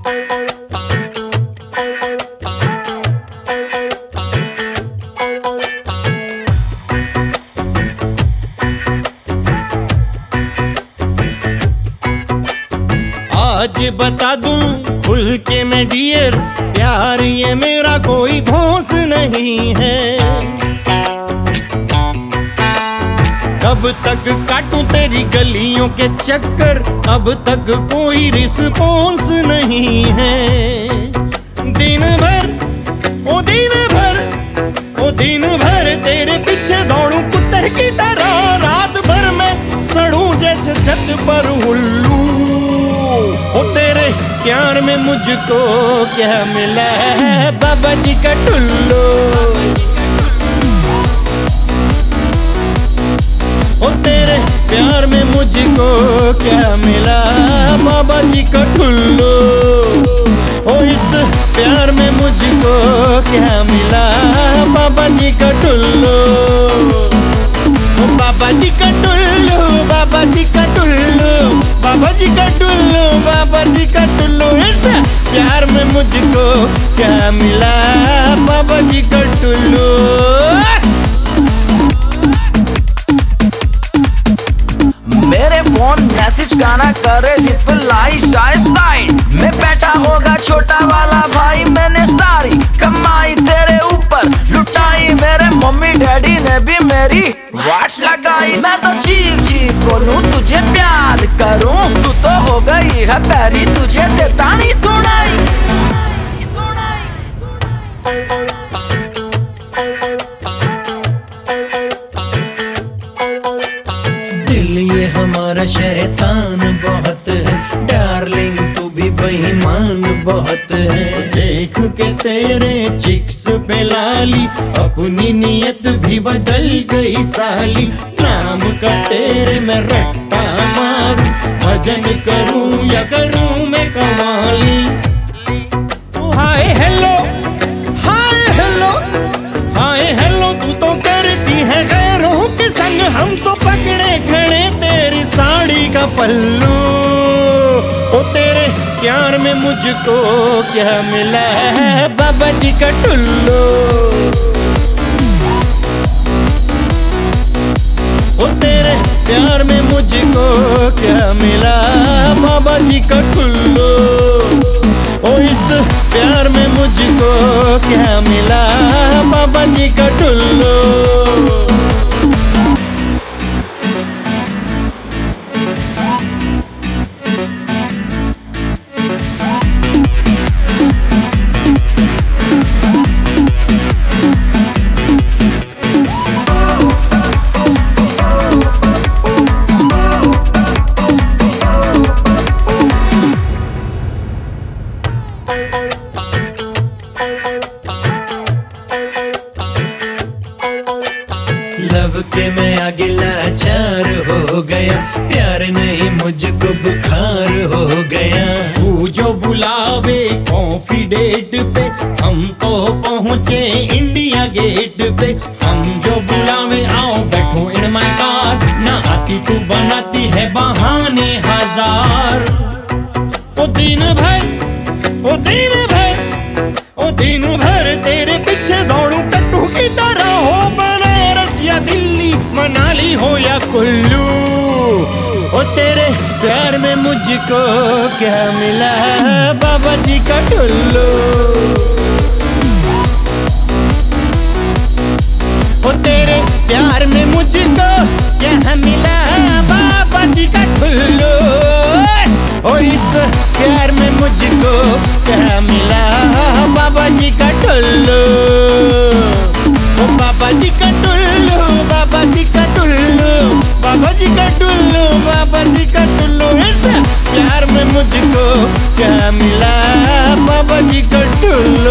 आज बता दूँ खुल के मैं डियर प्यार ये मेरा कोई धोस नहीं है। कब तक काटूं तेरी गलियों के चक्कर, अब तक कोई रिस्पॉन्स नहीं है। दिन भर ओ दिन भर ओ दिन भर तेरे पीछे दौड़ू कुत्ते की तरह, रात भर मैं सड़ू जैसे छत पर उल्लू। ओ तेरे प्यार में मुझको क्या मिला है? बाबा जी का टुल्लू। ओ तेरे प्यार में मुझको क्या मिला? बाबा जी का टुल्लू ओ इस प्यार में मुझको क्या मिला? बाबा जी का टुल्लू। ओ बाबा जी का टुल्लू, बाबा जी का टुल्लू। बाबा जी का टुल्लू, बाबा जी का टुल्लू। इस प्यार में मुझको क्या मिला? होगा छोटा वाला भाई। मैंने सारी कमाई तेरे ऊपर लुटाई। मेरे मम्मी, डैडी ने भी मेरी वाट लगाई। मैं तो चीख चीख बोलूँ, तुझे प्यार करूँ। तू तो हो गई है पैरी, तुझे देता नहीं सुनाई। दिल ये हमारा शैतान, बहुत है। बहुत है। देख के तेरे चिक्स पे लाली, अपनी नियत भी बदल गई साली। नाम का तेरे मैं रट्टा मारूं, भजन करूँ या करूँ मैं कमाली। Hi, hello. Hi hello. Hi, hello, तू तो करती है गैरों के संग। हम तो पकड़े खड़े तेरी साड़ी का पल्लू। में मुझको क्या मिला है? बाबा जी का टुल्लो। ओ तेरे प्यार में मुझको क्या मिला? बाबा जी का टुल्लो। ओ इस प्यार में मुझको क्या मिला? बाबा जी का टुल्लू। के मैं आगे लाचार हो गया। प्यार नहीं, मुझको बुखार हो गया। तू जो बुलावे कॉफ़ी डेट पे, हम तो पहुँचे इंडिया गेट पे। हम जो बुलावे, आओ बैठो इन माय कार ना आती तू, बनाती है बहाने हज़ार। ओ दिन भर ओ दिन भर ओ दिन भर कुल्लू, ओ तेरे प्यार में मुझको क्या मिला बाबा जी का टुल्लू। ओ तेरे प्यार में मुझको क्या मिला बाबा जी का टुल्लू। ओ इस प्यार में मुझको क्या मिला बाबा जी का टुल्लू। कामिला बीको ढोल